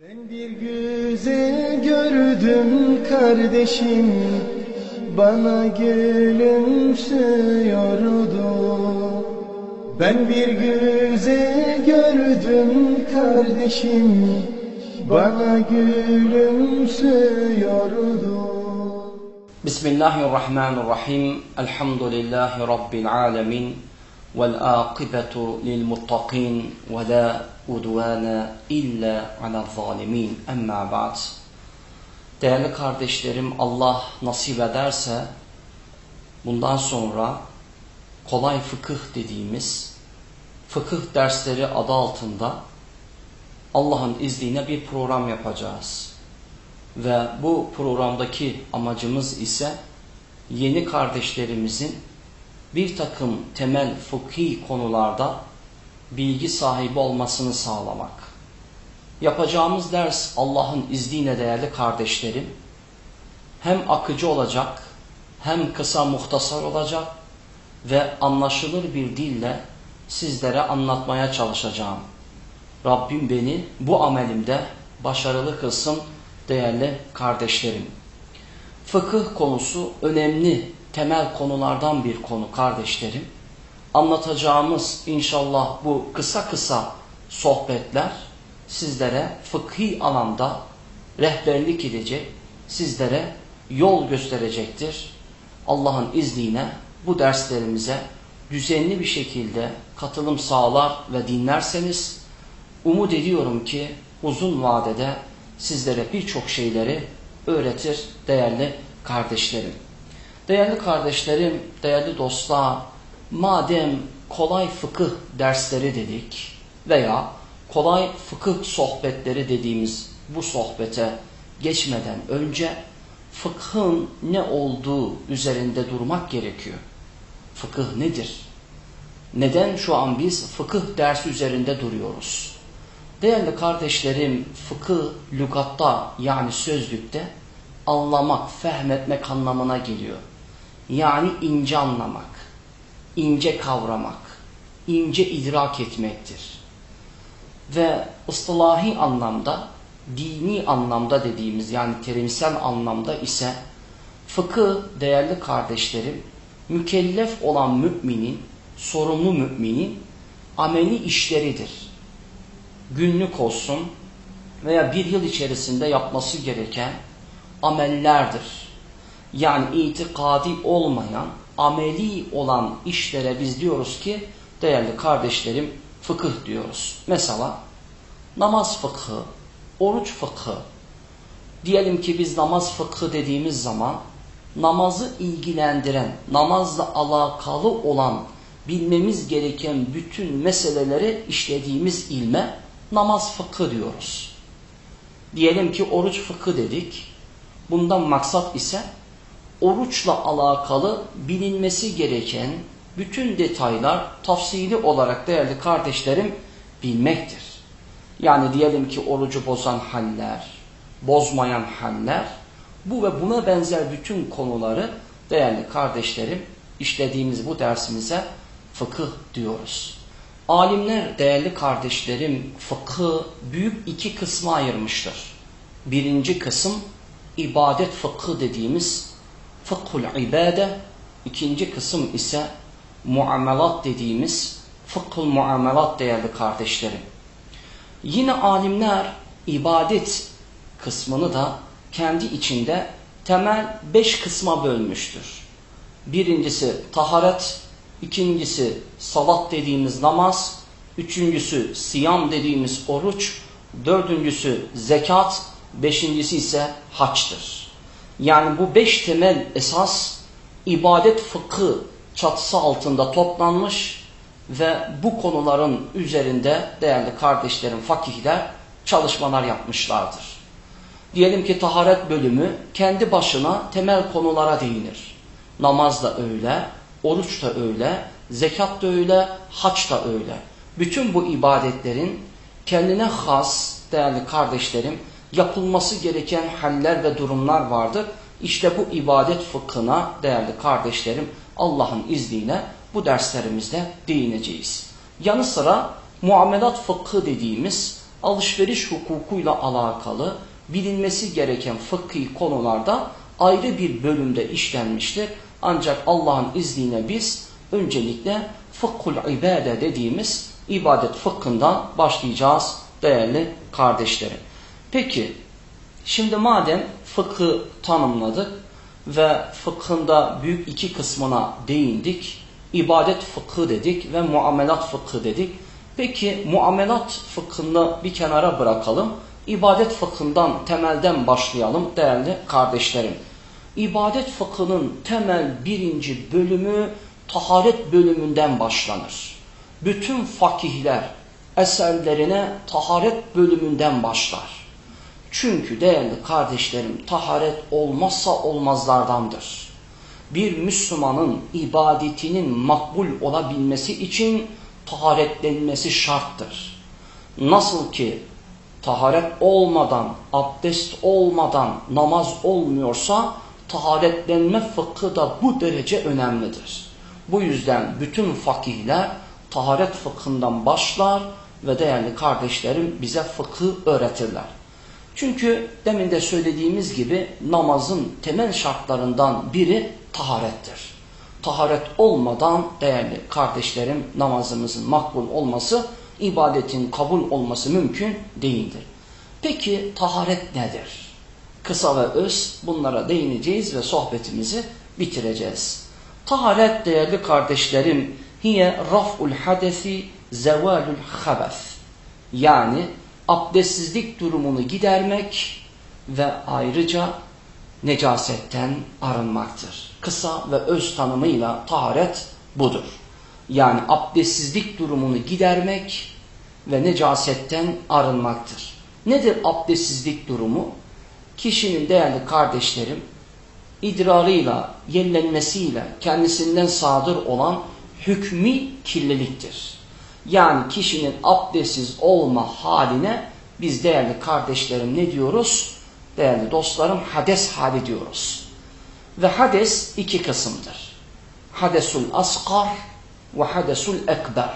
Ben bir güzel gördüm kardeşim bana gülümsüyordu. Ben bir güzel gördüm kardeşim bana gülümsüyordu. Bismillahirrahmanirrahim. Elhamdülillahi Rabbil alemin. Muttaqin ve la udvana illa ala zalimin. Emma ba'd. Değerli kardeşlerim Allah nasip ederse bundan sonra kolay fıkıh dediğimiz fıkıh dersleri adı altında Allah'ın izniyle bir program yapacağız. Ve bu programdaki amacımız ise yeni kardeşlerimizin bir takım temel fıkhi konularda bilgi sahibi olmasını sağlamak. Yapacağımız ders Allah'ın izniyle değerli kardeşlerim hem akıcı olacak hem kısa muhtasar olacak ve anlaşılır bir dille sizlere anlatmaya çalışacağım. Rabbim beni bu amelimde başarılı kılsın değerli kardeşlerim. Fıkıh konusu önemli temel konulardan bir konu kardeşlerim. Anlatacağımız inşallah bu kısa kısa sohbetler sizlere fıkhi alanda rehberlik edecek, sizlere yol gösterecektir. Allah'ın izniyle bu derslerimize düzenli bir şekilde katılım sağlar ve dinlerseniz umut ediyorum ki uzun vadede sizlere birçok şeyleri öğretir değerli kardeşlerim. Değerli kardeşlerim, değerli dostlar, madem kolay fıkıh dersleri dedik veya kolay fıkıh sohbetleri dediğimiz bu sohbete geçmeden önce fıkhın ne olduğu üzerinde durmak gerekiyor. Fıkıh nedir? Neden şu an biz fıkıh dersi üzerinde duruyoruz? Değerli kardeşlerim, fıkıh lügatta yani sözlükte anlamak, fehmetmek anlamına geliyor. Yani ince anlamak, ince kavramak, ince idrak etmektir. Ve ıslahi anlamda, dini anlamda dediğimiz yani terimsel anlamda ise fıkıh değerli kardeşlerim, mükellef olan müminin, sorumlu müminin ameli işleridir. Günlük olsun veya bir yıl içerisinde yapması gereken amellerdir. Yani itikadi olmayan, ameli olan işlere biz diyoruz ki değerli kardeşlerim fıkıh diyoruz. Mesela namaz fıkhı, oruç fıkhı. Diyelim ki biz namaz fıkhı dediğimiz zaman namazı ilgilendiren, namazla alakalı olan bilmemiz gereken bütün meseleleri işlediğimiz ilme namaz fıkhı diyoruz. Diyelim ki oruç fıkhı dedik. Bundan maksat ise oruçla alakalı bilinmesi gereken bütün detaylar tafsili olarak değerli kardeşlerim bilmektir. Yani diyelim ki orucu bozan haller, bozmayan haller, bu ve buna benzer bütün konuları değerli kardeşlerim işlediğimiz bu dersimize fıkıh diyoruz. Alimler değerli kardeşlerim fıkhı büyük iki kısma ayırmıştır. Birinci kısım ibadet fıkhı dediğimiz fıkhul ibade, ikinci kısım ise muamelat dediğimiz fıkhul muamelat değerli kardeşlerim. Yine alimler ibadet kısmını da kendi içinde temel beş kısma bölmüştür. Birincisi taharet, ikincisi salat dediğimiz namaz, üçüncüsü siyam dediğimiz oruç, dördüncüsü zekat, beşincisi ise haçtır. Yani bu beş temel esas ibadet fıkı çatısı altında toplanmış ve bu konuların üzerinde değerli kardeşlerim fakihler çalışmalar yapmışlardır. Diyelim ki taharet bölümü kendi başına temel konulara değinir. Namaz da öyle, oruç da öyle, zekat da öyle, haç da öyle. Bütün bu ibadetlerin kendine has değerli kardeşlerim yapılması gereken haller ve durumlar vardır. İşte bu ibadet fıkhına değerli kardeşlerim Allah'ın izniyle bu derslerimizde değineceğiz. Yanı sıra muamelat fıkhı dediğimiz alışveriş hukukuyla alakalı bilinmesi gereken fıkhi konularda ayrı bir bölümde işlenmiştir. Ancak Allah'ın izniyle biz öncelikle fıkhul ibade dediğimiz ibadet fıkhından başlayacağız değerli kardeşlerim. Peki şimdi madem fıkhı tanımladık ve fıkhında büyük iki kısmına değindik. İbadet fıkhı dedik ve muamelat fıkhı dedik. Peki muamelat fıkhını bir kenara bırakalım. İbadet fıkhından temelden başlayalım değerli kardeşlerim. İbadet fıkhının temel birinci bölümü taharet bölümünden başlanır. Bütün fakihler eserlerine taharet bölümünden başlar. Çünkü değerli kardeşlerim taharet olmazsa olmazlardandır. Bir Müslümanın ibadetinin makbul olabilmesi için taharetlenmesi şarttır. Nasıl ki taharet olmadan, abdest olmadan namaz olmuyorsa taharetlenme fıkhı da bu derece önemlidir. Bu yüzden bütün fakihler taharet fıkhından başlar ve değerli kardeşlerim bize fıkhı öğretirler. Çünkü demin de söylediğimiz gibi namazın temel şartlarından biri taharettir. Taharet olmadan değerli kardeşlerim namazımızın makbul olması, ibadetin kabul olması mümkün değildir. Peki taharet nedir? Kısa ve öz bunlara değineceğiz ve sohbetimizi bitireceğiz. Taharet değerli kardeşlerim hiye raf'ul hadesi zevalul habes. Yani abdestsizlik durumunu gidermek ve ayrıca necasetten arınmaktır. Kısa ve öz tanımıyla taharet budur. Yani abdestsizlik durumunu gidermek ve necasetten arınmaktır. Nedir abdestsizlik durumu? Kişinin değerli kardeşlerim idrarıyla, yenilenmesiyle kendisinden sadır olan hükmü kirliliktir. Yani kişinin abdestsiz olma haline biz değerli kardeşlerim ne diyoruz? Değerli dostlarım hades hali diyoruz. Ve hades iki kısımdır. Hadesul asgar ve hadesul ekber.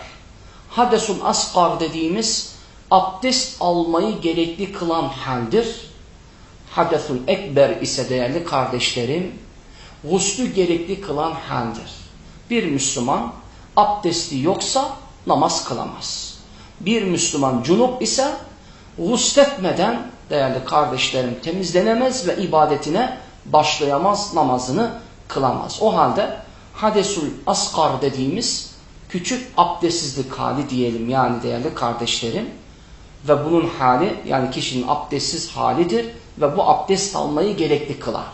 Hadesul asgar dediğimiz abdest almayı gerekli kılan haldir. Hadesul ekber ise değerli kardeşlerim guslü gerekli kılan haldir. Bir Müslüman abdesti yoksa namaz kılamaz. Bir Müslüman cunup ise gusletmeden değerli kardeşlerim temizlenemez ve ibadetine başlayamaz, namazını kılamaz. O halde hadesul asgar dediğimiz küçük abdestsizlik hali diyelim yani değerli kardeşlerim. Ve bunun hali yani kişinin abdestsiz halidir ve bu abdest almayı gerekli kılar.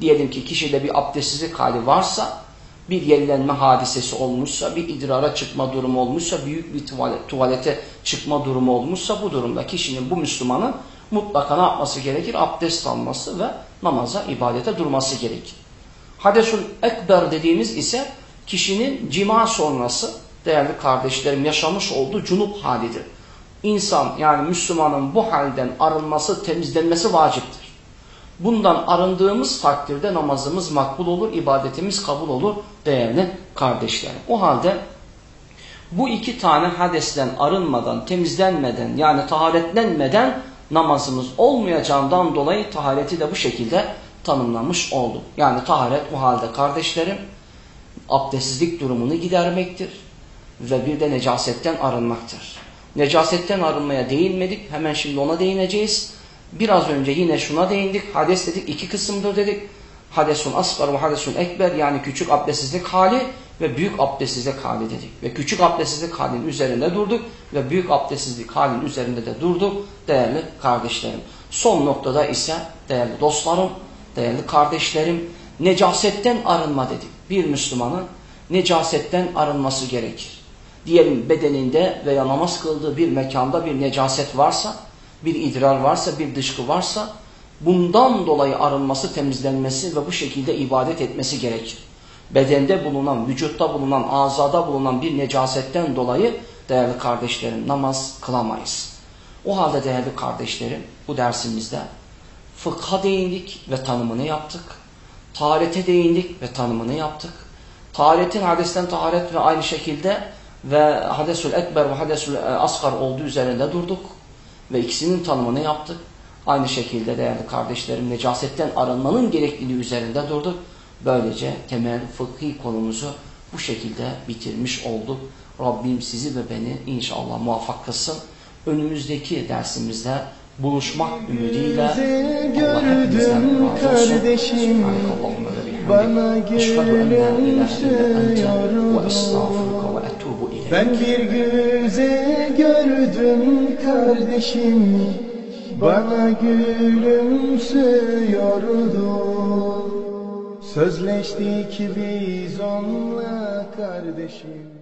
Diyelim ki kişide bir abdestsizlik hali varsa bir yenilenme hadisesi olmuşsa, bir idrara çıkma durumu olmuşsa, büyük bir tuvalet, tuvalete çıkma durumu olmuşsa bu durumda kişinin, bu Müslümanın mutlaka ne yapması gerekir? Abdest alması ve namaza, ibadete durması gerekir. Hadesul ekber dediğimiz ise kişinin cima sonrası değerli kardeşlerim yaşamış olduğu cunup halidir. İnsan yani Müslümanın bu halden arınması, temizlenmesi vaciptir. Bundan arındığımız takdirde namazımız makbul olur, ibadetimiz kabul olur değerli kardeşlerim. O halde bu iki tane hadesten arınmadan, temizlenmeden yani taharetlenmeden namazımız olmayacağından dolayı tahareti de bu şekilde tanımlamış olduk. Yani taharet bu halde kardeşlerim abdestsizlik durumunu gidermektir ve bir de necasetten arınmaktır. Necasetten arınmaya değinmedik. Hemen şimdi ona değineceğiz. Biraz önce yine şuna değindik. Hades dedik iki kısımdır dedik. Hadesun asgar ve hadesun ekber yani küçük abdestsizlik hali ve büyük abdestsizlik hali dedik. Ve küçük abdestsizlik halinin üzerinde durduk ve büyük abdestsizlik halinin üzerinde de durduk değerli kardeşlerim. Son noktada ise değerli dostlarım, değerli kardeşlerim necasetten arınma dedik. Bir Müslümanın necasetten arınması gerekir. Diyelim bedeninde veya namaz kıldığı bir mekanda bir necaset varsa, bir idrar varsa, bir dışkı varsa bundan dolayı arınması, temizlenmesi ve bu şekilde ibadet etmesi gerekir. Bedende bulunan, vücutta bulunan, azada bulunan bir necasetten dolayı değerli kardeşlerim namaz kılamayız. O halde değerli kardeşlerim bu dersimizde fıkha değindik ve tanımını yaptık. Taharete değindik ve tanımını yaptık. Taharetin hadesten taharet ve aynı şekilde ve hadesul ekber ve hadesul asgar olduğu üzerinde durduk. ve ikisinin tanımını yaptık. Aynı şekilde değerli kardeşlerim necasetten arınmanın gerekliliği üzerinde durduk. Böylece temel fıkhi konumuzu bu şekilde bitirmiş olduk. Rabbim sizi ve beni inşallah muvaffak kılsın. Önümüzdeki dersimizde buluşmak ümidiyle Allah hepinizden gördüm razı olsun. kardeşim. Subhanakallahumma ve bihamdik. Eşhedü en la ilahe illa ente ve gülümsüyordu. estağfiruke ve etubu ileyk. Ben bir güzel gördüm kardeşim Bana gülümsüyordu Sözleştik biz onunla kardeşim